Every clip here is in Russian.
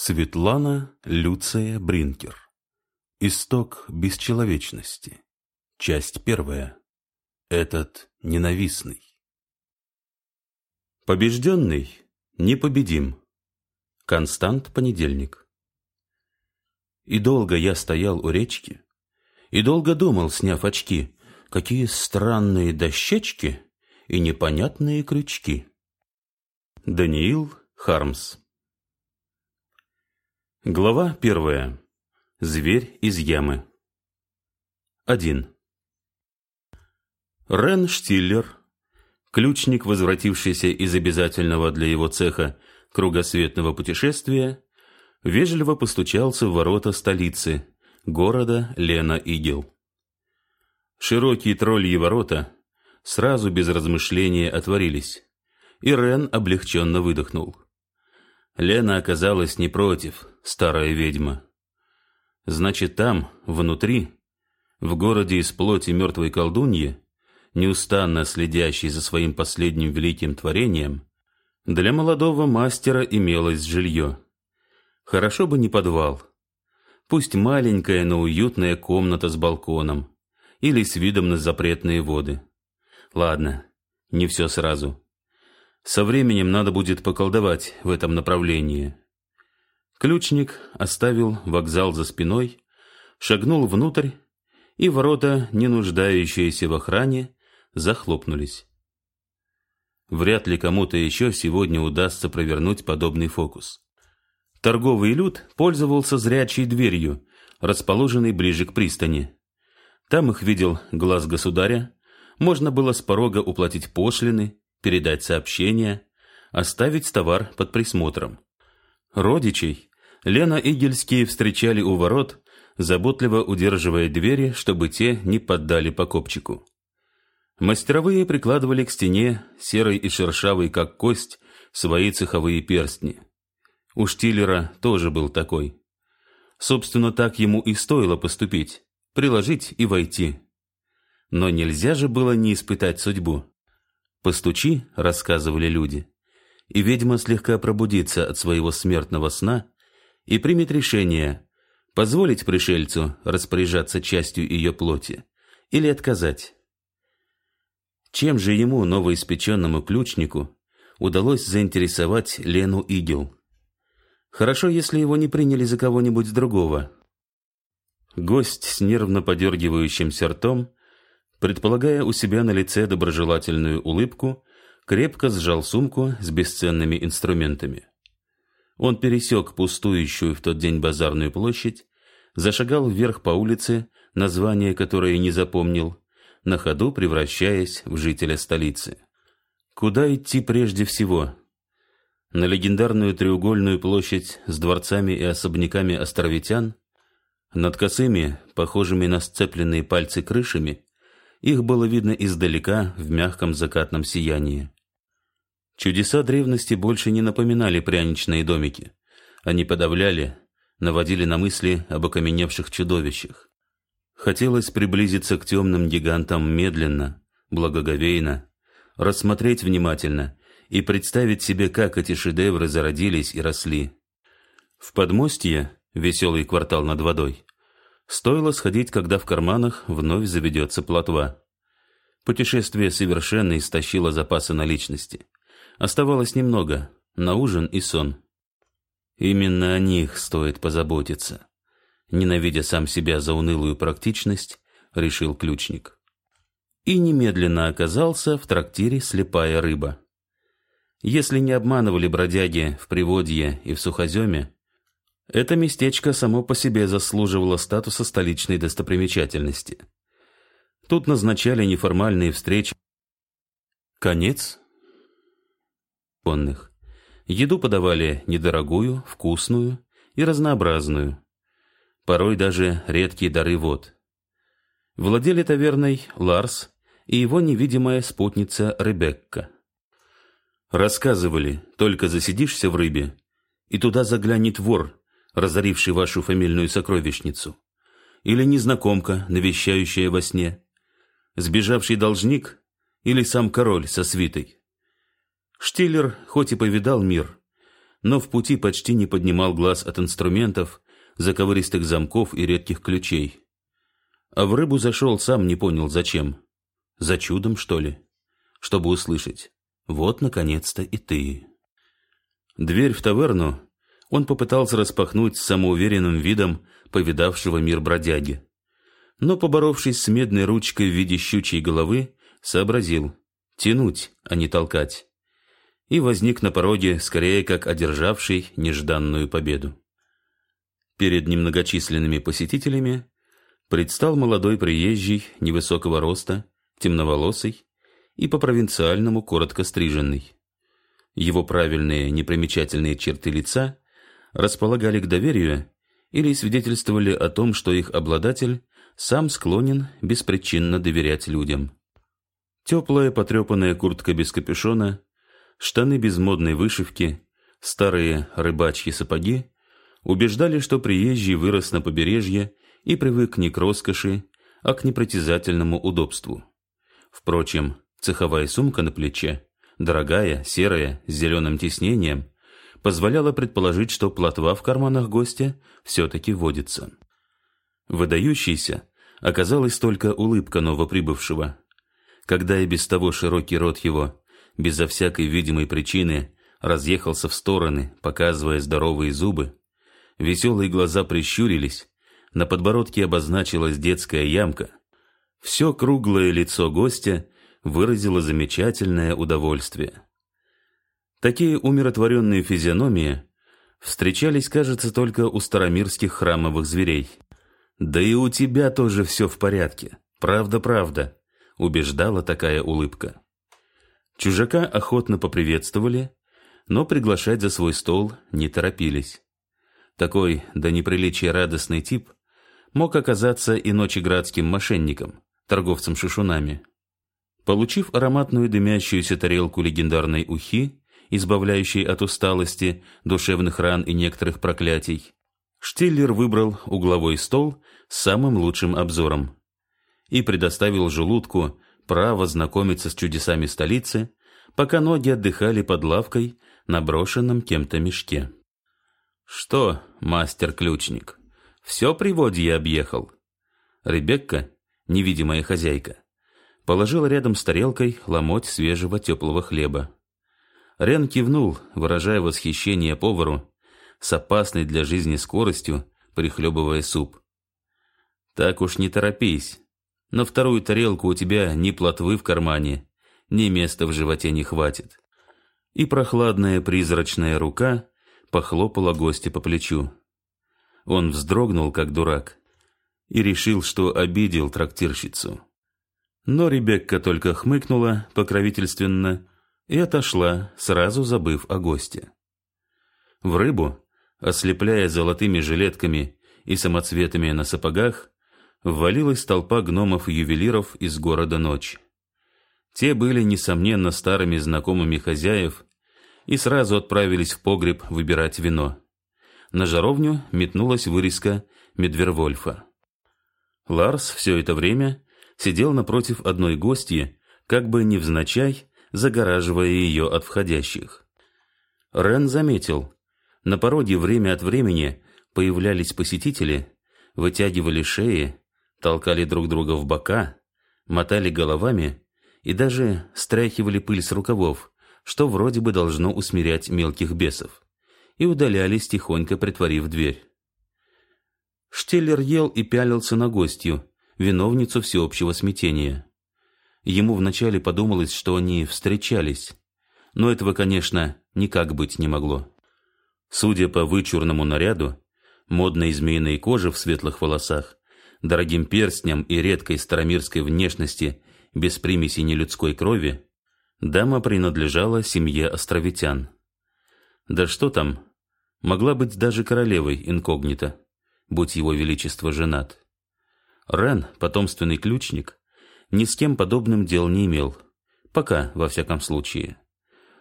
Светлана Люция Бринкер. Исток бесчеловечности. Часть первая. Этот ненавистный. Побежденный непобедим. Констант Понедельник. И долго я стоял у речки, и долго думал, сняв очки, какие странные дощечки и непонятные крючки. Даниил Хармс Глава первая. Зверь из ямы. Один. Рен Штиллер, ключник, возвратившийся из обязательного для его цеха кругосветного путешествия, вежливо постучался в ворота столицы, города Лена-Игел. Широкие тролльи ворота сразу без размышления отворились, и Рен облегченно выдохнул. Лена оказалась не против, старая ведьма. Значит, там, внутри, в городе из плоти мертвой колдуньи, неустанно следящей за своим последним великим творением, для молодого мастера имелось жилье. Хорошо бы не подвал. Пусть маленькая, но уютная комната с балконом или с видом на запретные воды. Ладно, не все сразу. Со временем надо будет поколдовать в этом направлении. Ключник оставил вокзал за спиной, шагнул внутрь, и ворота, не нуждающиеся в охране, захлопнулись. Вряд ли кому-то еще сегодня удастся провернуть подобный фокус. Торговый люд пользовался зрячей дверью, расположенной ближе к пристани. Там их видел глаз государя, можно было с порога уплатить пошлины, передать сообщение, оставить товар под присмотром. Родичей Лена и Гельские встречали у ворот, заботливо удерживая двери, чтобы те не поддали по копчику. Мастеровые прикладывали к стене, серой и шершавой, как кость, свои цеховые перстни. У Штиллера тоже был такой. Собственно, так ему и стоило поступить, приложить и войти. Но нельзя же было не испытать судьбу. «Постучи», — рассказывали люди, — и ведьма слегка пробудится от своего смертного сна и примет решение позволить пришельцу распоряжаться частью ее плоти или отказать. Чем же ему, новоиспеченному ключнику, удалось заинтересовать Лену Игел? Хорошо, если его не приняли за кого-нибудь другого. Гость с нервно подергивающимся ртом, предполагая у себя на лице доброжелательную улыбку, крепко сжал сумку с бесценными инструментами. Он пересек пустующую в тот день базарную площадь, зашагал вверх по улице, название которой не запомнил, на ходу превращаясь в жителя столицы. Куда идти прежде всего? На легендарную треугольную площадь с дворцами и особняками островитян? Над косыми, похожими на сцепленные пальцы крышами, их было видно издалека в мягком закатном сиянии. Чудеса древности больше не напоминали пряничные домики. Они подавляли, наводили на мысли об окаменевших чудовищах. Хотелось приблизиться к темным гигантам медленно, благоговейно, рассмотреть внимательно и представить себе, как эти шедевры зародились и росли. В подмостье, веселый квартал над водой, стоило сходить, когда в карманах вновь заведется плотва. Путешествие совершенно истощило запасы наличности. Оставалось немного на ужин и сон. Именно о них стоит позаботиться. Ненавидя сам себя за унылую практичность, решил ключник. И немедленно оказался в трактире «Слепая рыба». Если не обманывали бродяги в Приводье и в Сухоземе, это местечко само по себе заслуживало статуса столичной достопримечательности. Тут назначали неформальные встречи. Конец конных. Еду подавали недорогую, вкусную и разнообразную. Порой даже редкие дары вод. Владели таверной Ларс и его невидимая спутница Ребекка. Рассказывали, только засидишься в рыбе, и туда заглянет вор, разоривший вашу фамильную сокровищницу, или незнакомка, навещающая во сне, сбежавший должник или сам король со свитой. Штиллер хоть и повидал мир, но в пути почти не поднимал глаз от инструментов, заковыристых замков и редких ключей. А в рыбу зашел, сам не понял зачем. За чудом, что ли? Чтобы услышать. Вот, наконец-то, и ты. Дверь в таверну он попытался распахнуть с самоуверенным видом повидавшего мир бродяги. Но, поборовшись с медной ручкой в виде щучьей головы, сообразил — тянуть, а не толкать. И возник на пороге, скорее как одержавший нежданную победу. Перед немногочисленными посетителями предстал молодой приезжий невысокого роста, темноволосый и по-провинциальному коротко стриженный. Его правильные непримечательные черты лица располагали к доверию или свидетельствовали о том, что их обладатель сам склонен беспричинно доверять людям. Теплая потрепанная куртка без капюшона, штаны без модной вышивки, старые рыбачьи сапоги убеждали, что приезжий вырос на побережье и привык не к роскоши, а к непритязательному удобству. Впрочем, цеховая сумка на плече, дорогая, серая, с зеленым тиснением, позволяла предположить, что плотва в карманах гостя все-таки водится. Выдающейся оказалась только улыбка новоприбывшего. Когда и без того широкий рот его, безо всякой видимой причины, разъехался в стороны, показывая здоровые зубы, Веселые глаза прищурились, на подбородке обозначилась детская ямка. Все круглое лицо гостя выразило замечательное удовольствие. Такие умиротворенные физиономии встречались, кажется, только у старомирских храмовых зверей. «Да и у тебя тоже все в порядке. Правда-правда», — убеждала такая улыбка. Чужака охотно поприветствовали, но приглашать за свой стол не торопились. Такой до неприличия радостный тип мог оказаться и ночеградским мошенником, торговцем шишунами. Получив ароматную дымящуюся тарелку легендарной ухи, избавляющей от усталости, душевных ран и некоторых проклятий, Штиллер выбрал угловой стол с самым лучшим обзором и предоставил желудку право знакомиться с чудесами столицы, пока ноги отдыхали под лавкой на брошенном кем-то мешке. «Что, мастер-ключник, все приводье объехал?» Ребекка, невидимая хозяйка, положила рядом с тарелкой ломоть свежего теплого хлеба. Рен кивнул, выражая восхищение повару, с опасной для жизни скоростью, прихлебывая суп. «Так уж не торопись. На вторую тарелку у тебя ни плотвы в кармане, ни места в животе не хватит». И прохладная призрачная рука похлопала гостя по плечу. Он вздрогнул, как дурак, и решил, что обидел трактирщицу. Но Ребекка только хмыкнула покровительственно и отошла, сразу забыв о госте. В рыбу, ослепляя золотыми жилетками и самоцветами на сапогах, ввалилась толпа гномов-ювелиров из города Ночь. Те были, несомненно, старыми знакомыми хозяев и сразу отправились в погреб выбирать вино. На жаровню метнулась вырезка Медвервольфа. Ларс все это время сидел напротив одной гостьи, как бы невзначай загораживая ее от входящих. Рен заметил, на пороге время от времени появлялись посетители, вытягивали шеи, толкали друг друга в бока, мотали головами и даже стряхивали пыль с рукавов, что вроде бы должно усмирять мелких бесов, и удалялись, тихонько притворив дверь. Штеллер ел и пялился на гостью, виновницу всеобщего смятения. Ему вначале подумалось, что они встречались, но этого, конечно, никак быть не могло. Судя по вычурному наряду, модной змеиной коже в светлых волосах, дорогим перстням и редкой старомирской внешности без примеси нелюдской крови, Дама принадлежала семье островитян. Да что там, могла быть даже королевой инкогнито, будь его величество женат. Рен, потомственный ключник, ни с кем подобным дел не имел, пока, во всяком случае.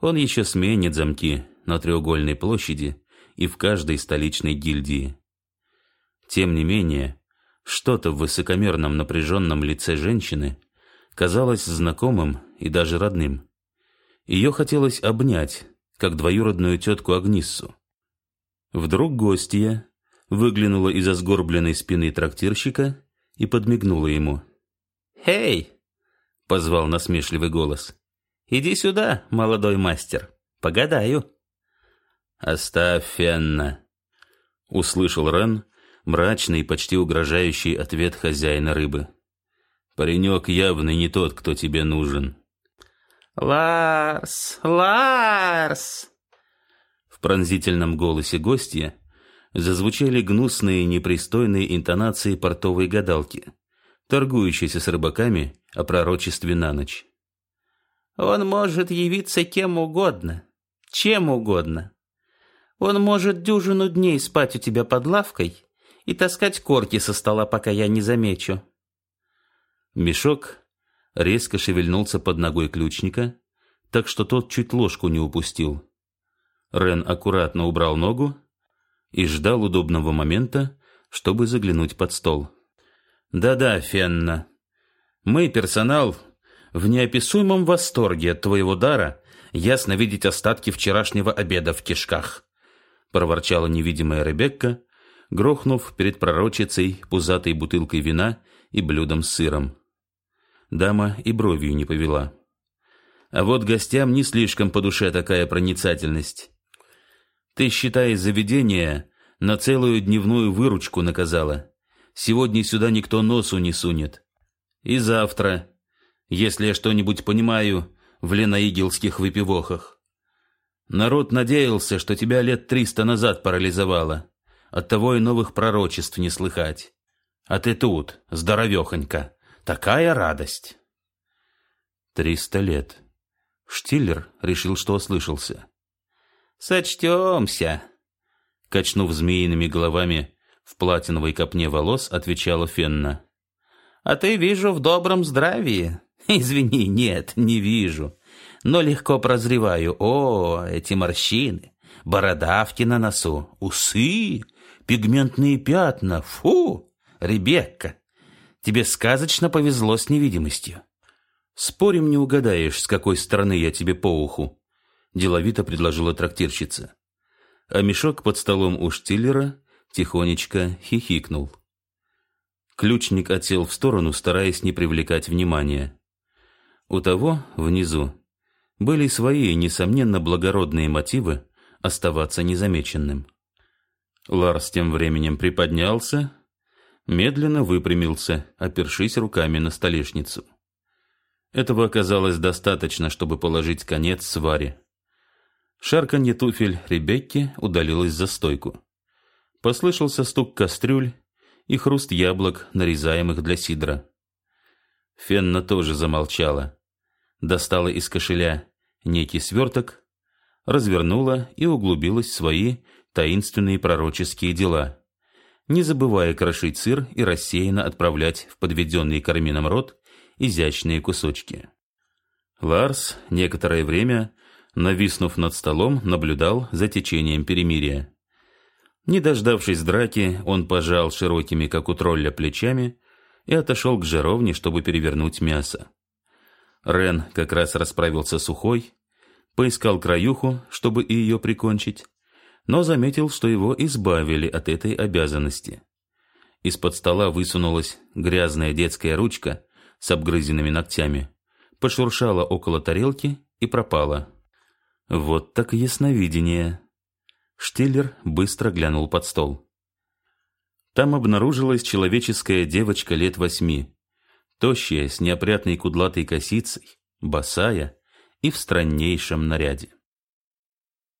Он еще сменит замки на треугольной площади и в каждой столичной гильдии. Тем не менее, что-то в высокомерном напряженном лице женщины казалось знакомым и даже родным. Ее хотелось обнять, как двоюродную тетку Агниссу. Вдруг гостья выглянула из-за сгорбленной спины трактирщика и подмигнула ему. «Эй!» — позвал насмешливый голос. «Иди сюда, молодой мастер, погадаю». «Оставь, Фенна!» — услышал Рен мрачный почти угрожающий ответ хозяина рыбы. «Паренек явно не тот, кто тебе нужен». «Ларс! Ларс!» В пронзительном голосе гостя зазвучали гнусные непристойные интонации портовой гадалки, торгующейся с рыбаками о пророчестве на ночь. «Он может явиться кем угодно, чем угодно. Он может дюжину дней спать у тебя под лавкой и таскать корки со стола, пока я не замечу». Мешок резко шевельнулся под ногой ключника, так что тот чуть ложку не упустил. Рен аккуратно убрал ногу и ждал удобного момента, чтобы заглянуть под стол. «Да-да, Фенна, мы, персонал, в неописуемом восторге от твоего дара ясно видеть остатки вчерашнего обеда в кишках», проворчала невидимая Ребекка, грохнув перед пророчицей пузатой бутылкой вина и блюдом с сыром. Дама и бровью не повела. А вот гостям не слишком по душе такая проницательность. Ты, считай, заведение на целую дневную выручку наказала. Сегодня сюда никто носу не сунет. И завтра, если я что-нибудь понимаю в ленаигелских выпивохах. Народ надеялся, что тебя лет триста назад парализовало. Оттого и новых пророчеств не слыхать. А ты тут, здоровехонька. Такая радость. Триста лет. Штиллер решил, что ослышался. «Сочтемся!» Качнув змеиными головами в платиновой копне волос, отвечала Фенна. «А ты, вижу, в добром здравии. Извини, нет, не вижу. Но легко прозреваю. О, эти морщины, бородавки на носу, усы, пигментные пятна. Фу, Ребекка, тебе сказочно повезло с невидимостью». «Спорим, не угадаешь, с какой стороны я тебе по уху», деловито предложила трактирщица. А мешок под столом у штиллера тихонечко хихикнул. Ключник отсел в сторону, стараясь не привлекать внимания. У того, внизу, были свои, несомненно, благородные мотивы оставаться незамеченным. Ларс тем временем приподнялся, медленно выпрямился, опершись руками на столешницу. Этого оказалось достаточно, чтобы положить конец сваре. Шарканье туфель Ребекки удалилось за стойку. Послышался стук кастрюль и хруст яблок, нарезаемых для сидра. Фенна тоже замолчала. Достала из кошеля некий сверток, развернула и углубилась в свои таинственные пророческие дела, не забывая крошить сыр и рассеянно отправлять в подведенный кармином рот изящные кусочки. Ларс некоторое время нависнув над столом, наблюдал за течением перемирия. Не дождавшись драки, он пожал широкими, как у тролля, плечами и отошел к жаровне, чтобы перевернуть мясо. Рен как раз расправился сухой, поискал краюху, чтобы и ее прикончить, но заметил, что его избавили от этой обязанности. Из-под стола высунулась грязная детская ручка с обгрызенными ногтями, пошуршала около тарелки и пропала. Вот так ясновидение. Штиллер быстро глянул под стол. Там обнаружилась человеческая девочка лет восьми, тощая, с неопрятной кудлатой косицей, босая и в страннейшем наряде.